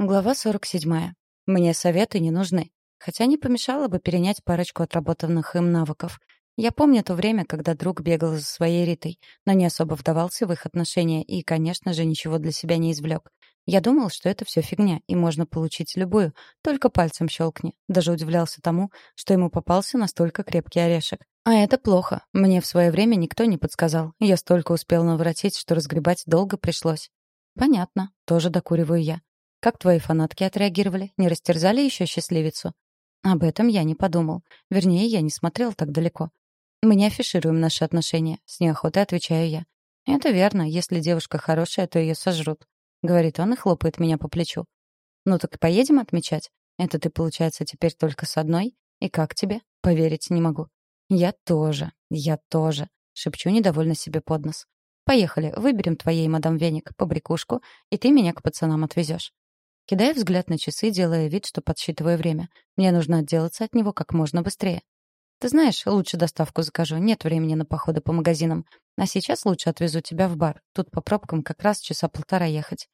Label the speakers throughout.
Speaker 1: Глава 47. Мне советы не нужны. Хотя не помешало бы перенять парочку отработанных им навыков. Я помню то время, когда друг бегал за своей Ритой, но не особо вдавался в их отношения и, конечно же, ничего для себя не извлек. Я думал, что это все фигня, и можно получить любую, только пальцем щелкни. Даже удивлялся тому, что ему попался настолько крепкий орешек. А это плохо. Мне в свое время никто не подсказал. Я столько успел наворотить, что разгребать долго пришлось. Понятно. Тоже докуриваю я. Как твои фанатки отреагировали? Не растерзали еще счастливицу? Об этом я не подумал. Вернее, я не смотрел так далеко. Мы не афишируем наши отношения. С неохотой отвечаю я. Это верно. Если девушка хорошая, то ее сожрут. Говорит он и хлопает меня по плечу. Ну так поедем отмечать. Это ты, получается, теперь только с одной? И как тебе? Поверить не могу. Я тоже. Я тоже. Шепчу недовольно себе под нос. Поехали, выберем твоей мадам Веник побрякушку, и ты меня к пацанам отвезешь. Кидая взгляд на часы, делая вид, что подсчитываю время. Мне нужно отделаться от него как можно быстрее. Ты знаешь, лучше доставку закажу. Нет времени на походы по магазинам. А сейчас лучше отвезу тебя в бар. Тут по пробкам как раз часа полтора ехать.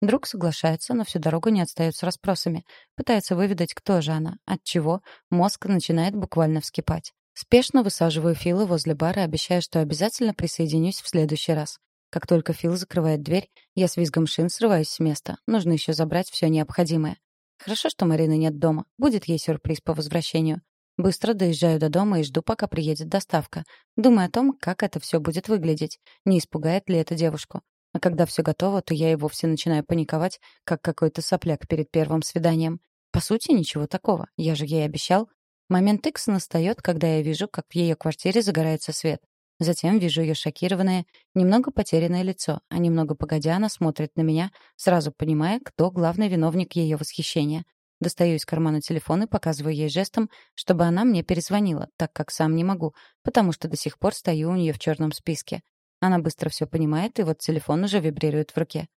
Speaker 1: Друг соглашается, но всю дорогу не отстает с расспросами. Пытается выведать, кто же она, от чего мозг начинает буквально вскипать. Спешно высаживаю Фила возле бара, обещая, что обязательно присоединюсь в следующий раз. Как только Фил закрывает дверь, я с визгом шин срываюсь с места. Нужно еще забрать все необходимое. Хорошо, что Марины нет дома. Будет ей сюрприз по возвращению. Быстро доезжаю до дома и жду, пока приедет доставка. Думаю о том, как это все будет выглядеть. Не испугает ли это девушку. А когда все готово, то я и вовсе начинаю паниковать, как какой-то сопляк перед первым свиданием. По сути, ничего такого. Я же ей обещал. Момент Икс настает, когда я вижу, как в ее квартире загорается свет. Затем вижу ее шокированное, немного потерянное лицо, а немного погодя она смотрит на меня, сразу понимая, кто главный виновник ее восхищения. Достаю из кармана телефон и показываю ей жестом, чтобы она мне перезвонила, так как сам не могу, потому что до сих пор стою у нее в черном списке. Она быстро все понимает, и вот телефон уже вибрирует в руке.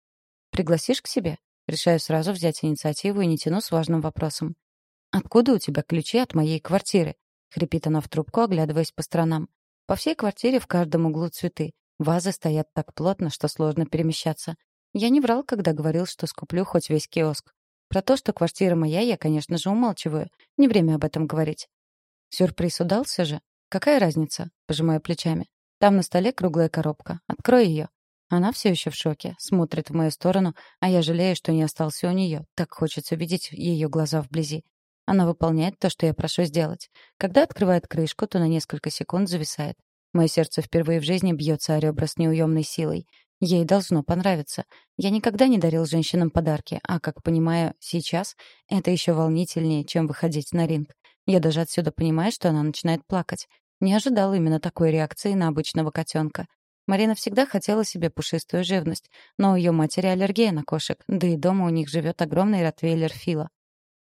Speaker 1: «Пригласишь к себе?» Решаю сразу взять инициативу и не тяну с важным вопросом. «Откуда у тебя ключи от моей квартиры?» — хрипит она в трубку, оглядываясь по сторонам. По всей квартире в каждом углу цветы. Вазы стоят так плотно, что сложно перемещаться. Я не врал, когда говорил, что скуплю хоть весь киоск. Про то, что квартира моя, я, конечно же, умалчиваю. Не время об этом говорить. Сюрприз удался же. Какая разница? Пожимаю плечами. Там на столе круглая коробка. Открой ее. Она все еще в шоке, смотрит в мою сторону, а я жалею, что не остался у нее. Так хочется видеть ее глаза вблизи. Она выполняет то, что я прошу сделать. Когда открывает крышку, то на несколько секунд зависает. Мое сердце впервые в жизни бьется о ребра с неуемной силой. Ей должно понравиться. Я никогда не дарил женщинам подарки, а, как понимаю, сейчас это еще волнительнее, чем выходить на ринг. Я даже отсюда понимаю, что она начинает плакать. Не ожидал именно такой реакции на обычного котенка. Марина всегда хотела себе пушистую живность, но у ее матери аллергия на кошек, да и дома у них живет огромный ротвейлер Фила.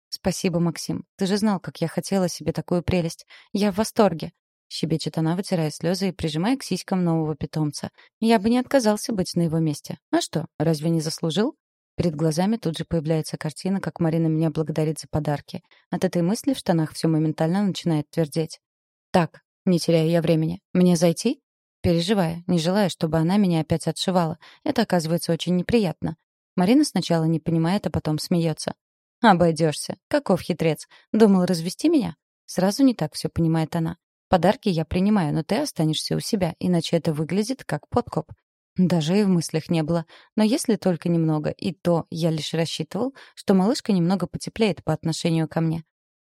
Speaker 1: «Спасибо, Максим. Ты же знал, как я хотела себе такую прелесть. Я в восторге!» Щебечет она, вытирая слезы и прижимая к сиськам нового питомца. «Я бы не отказался быть на его месте. А что, разве не заслужил?» Перед глазами тут же появляется картина, как Марина меня благодарит за подарки. От этой мысли в штанах все моментально начинает твердеть. «Так, не теряю я времени. Мне зайти?» Переживая, не желая, чтобы она меня опять отшивала. Это оказывается очень неприятно. Марина сначала не понимает, а потом смеется. «Обойдешься. Каков хитрец. Думал развести меня?» Сразу не так все понимает она. «Подарки я принимаю, но ты останешься у себя, иначе это выглядит как подкоп». Даже и в мыслях не было. Но если только немного, и то я лишь рассчитывал, что малышка немного потеплеет по отношению ко мне.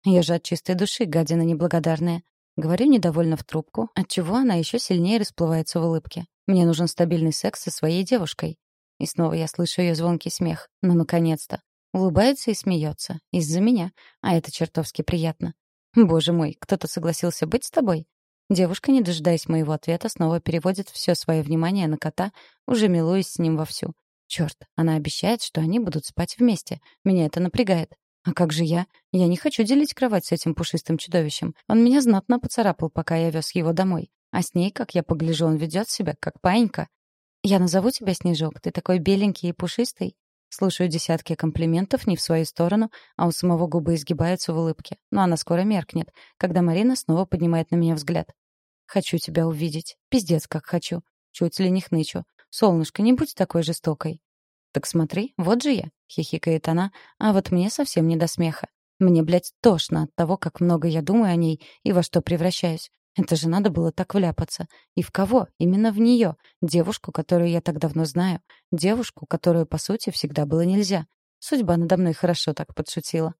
Speaker 1: Я же от чистой души, гадина неблагодарная. Говорю недовольно в трубку, отчего она еще сильнее расплывается в улыбке. Мне нужен стабильный секс со своей девушкой. И снова я слышу ее звонкий смех. Ну, наконец-то. Улыбается и смеется. Из-за меня. А это чертовски приятно. «Боже мой, кто-то согласился быть с тобой?» Девушка, не дожидаясь моего ответа, снова переводит все свое внимание на кота, уже милуясь с ним вовсю. Черт, она обещает, что они будут спать вместе. Меня это напрягает. А как же я? Я не хочу делить кровать с этим пушистым чудовищем. Он меня знатно поцарапал, пока я вез его домой. А с ней, как я погляжу, он ведет себя, как паинька. Я назову тебя Снежок, ты такой беленький и пушистый. Слушаю десятки комплиментов не в свою сторону, а у самого губы изгибаются в улыбке. Но она скоро меркнет, когда Марина снова поднимает на меня взгляд. «Хочу тебя увидеть. Пиздец, как хочу. Чуть ли не хнычу. Солнышко, не будь такой жестокой». «Так смотри, вот же я», — хихикает она, а вот мне совсем не до смеха. Мне, блядь, тошно от того, как много я думаю о ней и во что превращаюсь. Это же надо было так вляпаться. И в кого? Именно в нее. Девушку, которую я так давно знаю. Девушку, которую, по сути, всегда было нельзя. Судьба надо мной хорошо так подшутила.